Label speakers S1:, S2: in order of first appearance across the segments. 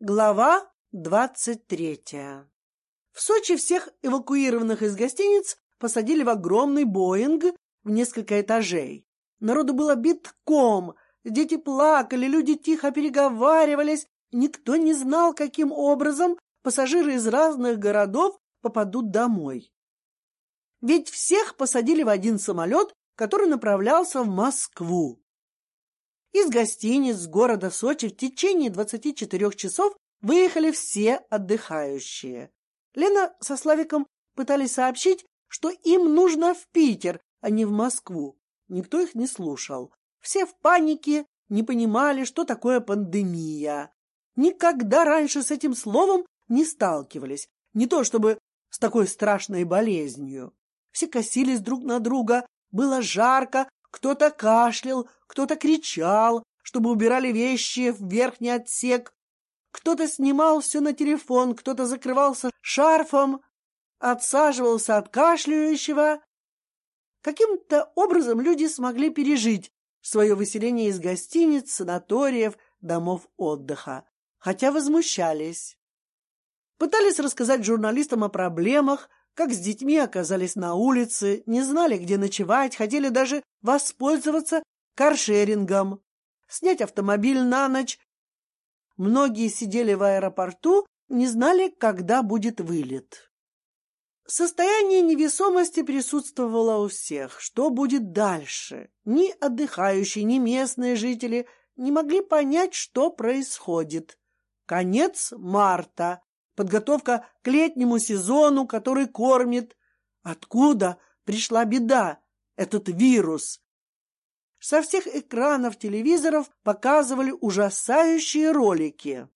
S1: Глава двадцать третья. В Сочи всех эвакуированных из гостиниц посадили в огромный Боинг в несколько этажей. Народу было битком, дети плакали, люди тихо переговаривались, никто не знал, каким образом пассажиры из разных городов попадут домой. Ведь всех посадили в один самолет, который направлялся в Москву. Из гостиниц города Сочи в течение двадцати четырех часов выехали все отдыхающие. Лена со Славиком пытались сообщить, что им нужно в Питер, а не в Москву. Никто их не слушал. Все в панике, не понимали, что такое пандемия. Никогда раньше с этим словом не сталкивались. Не то чтобы с такой страшной болезнью. Все косились друг на друга, было жарко, кто-то кашлял, кто-то кричал, чтобы убирали вещи в верхний отсек. Кто-то снимал все на телефон, кто-то закрывался шарфом, отсаживался от кашляющего. Каким-то образом люди смогли пережить свое выселение из гостиниц, санаториев, домов отдыха, хотя возмущались. Пытались рассказать журналистам о проблемах, как с детьми оказались на улице, не знали, где ночевать, хотели даже воспользоваться каршерингом, снять автомобиль на ночь. Многие сидели в аэропорту, не знали, когда будет вылет. Состояние невесомости присутствовало у всех. Что будет дальше? Ни отдыхающие, ни местные жители не могли понять, что происходит. Конец марта подготовка к летнему сезону, который кормит. Откуда пришла беда, этот вирус? Со всех экранов телевизоров показывали ужасающие ролики.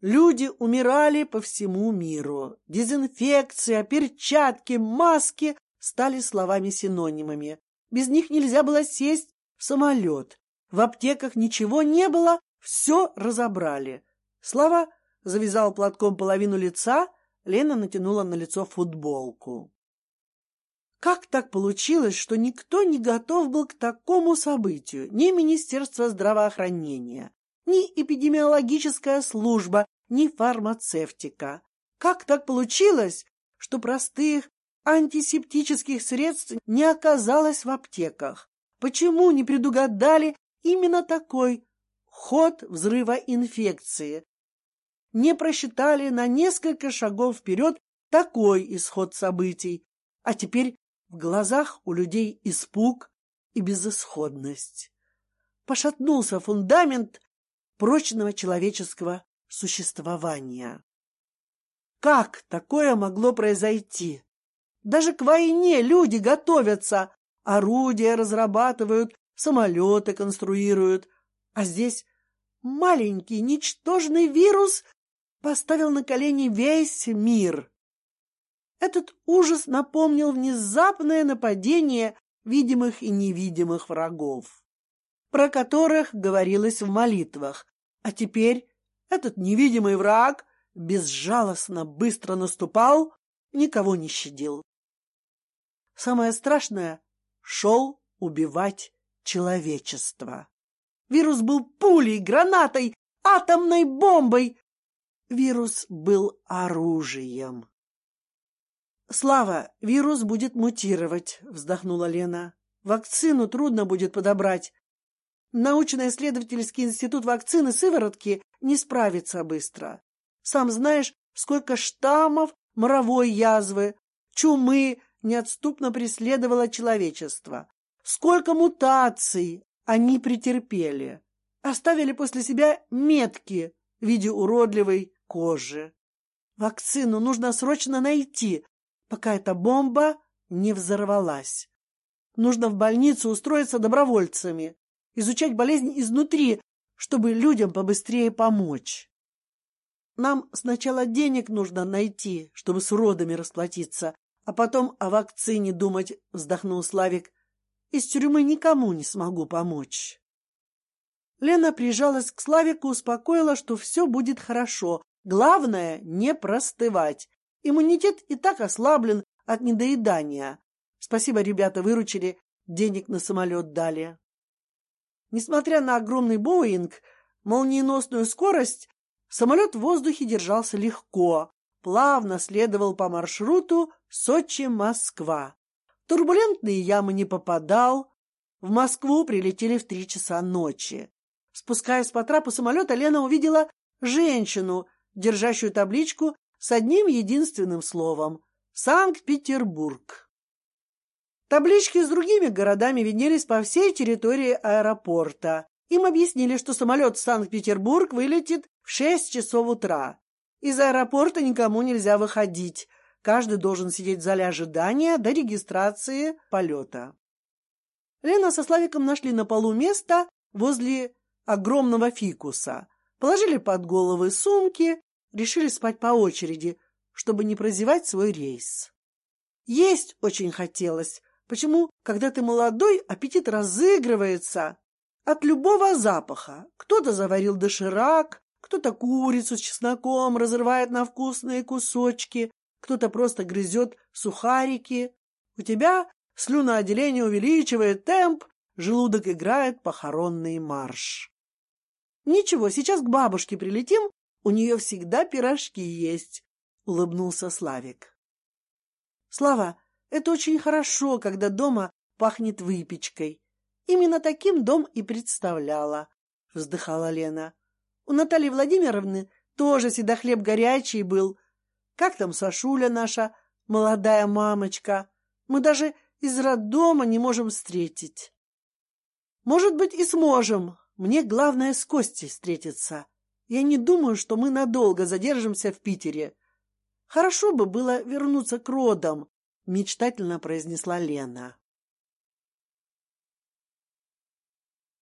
S1: Люди умирали по всему миру. Дезинфекция, перчатки, маски стали словами-синонимами. Без них нельзя было сесть в самолет. В аптеках ничего не было, все разобрали. Слова завязал платком половину лица, Лена натянула на лицо футболку. Как так получилось, что никто не готов был к такому событию? Ни Министерство здравоохранения, ни эпидемиологическая служба, ни фармацевтика. Как так получилось, что простых антисептических средств не оказалось в аптеках? Почему не предугадали именно такой ход взрыва инфекции, не просчитали на несколько шагов вперед такой исход событий, а теперь в глазах у людей испуг и безысходность. Пошатнулся фундамент прочного человеческого существования. Как такое могло произойти? Даже к войне люди готовятся, орудия разрабатывают, самолеты конструируют, а здесь маленький ничтожный вирус поставил на колени весь мир. Этот ужас напомнил внезапное нападение видимых и невидимых врагов, про которых говорилось в молитвах, а теперь этот невидимый враг безжалостно быстро наступал, никого не щадил. Самое страшное — шел убивать человечество. Вирус был пулей, гранатой, атомной бомбой, Вирус был оружием. «Слава, вирус будет мутировать», — вздохнула Лена. «Вакцину трудно будет подобрать. Научно-исследовательский институт вакцины сыворотки не справится быстро. Сам знаешь, сколько штаммов моровой язвы, чумы неотступно преследовало человечество. Сколько мутаций они претерпели. Оставили после себя метки в виде уродливой кожи. Вакцину нужно срочно найти, пока эта бомба не взорвалась. Нужно в больницу устроиться добровольцами, изучать болезнь изнутри, чтобы людям побыстрее помочь. Нам сначала денег нужно найти, чтобы с родами расплатиться, а потом о вакцине думать, вздохнул Славик. Из тюрьмы никому не смогу помочь. Лена прижалась к Славику, успокоила, что все будет хорошо, Главное — не простывать. Иммунитет и так ослаблен от недоедания. Спасибо, ребята, выручили, денег на самолет дали. Несмотря на огромный Боинг, молниеносную скорость, Самолет в воздухе держался легко, плавно следовал по маршруту Сочи-Москва. Турбулентные ямы не попадал. В Москву прилетели в три часа ночи. Спускаясь по трапу самолета, Лена увидела женщину, держащую табличку с одним единственным словом — Санкт-Петербург. Таблички с другими городами виднелись по всей территории аэропорта. Им объяснили, что самолет в Санкт-Петербург вылетит в шесть часов утра. Из аэропорта никому нельзя выходить. Каждый должен сидеть в зале ожидания до регистрации полета. Лена со Славиком нашли на полу место возле огромного фикуса, положили под головы сумки, решили спать по очереди, чтобы не прозевать свой рейс. Есть очень хотелось. Почему, когда ты молодой, аппетит разыгрывается от любого запаха? Кто-то заварил доширак, кто-то курицу с чесноком разрывает на вкусные кусочки, кто-то просто грызет сухарики. У тебя слюноотделение увеличивает темп, желудок играет похоронный марш. Ничего, сейчас к бабушке прилетим, у нее всегда пирожки есть, — улыбнулся Славик. Слава, это очень хорошо, когда дома пахнет выпечкой. Именно таким дом и представляла, — вздыхала Лена. У Натальи Владимировны тоже всегда хлеб горячий был. Как там Сашуля наша, молодая мамочка? Мы даже из роддома не можем встретить. Может быть, и сможем. Мне главное с Костей встретиться. Я не думаю, что мы надолго задержимся в Питере. Хорошо бы было вернуться к родам, мечтательно произнесла Лена.